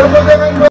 Look at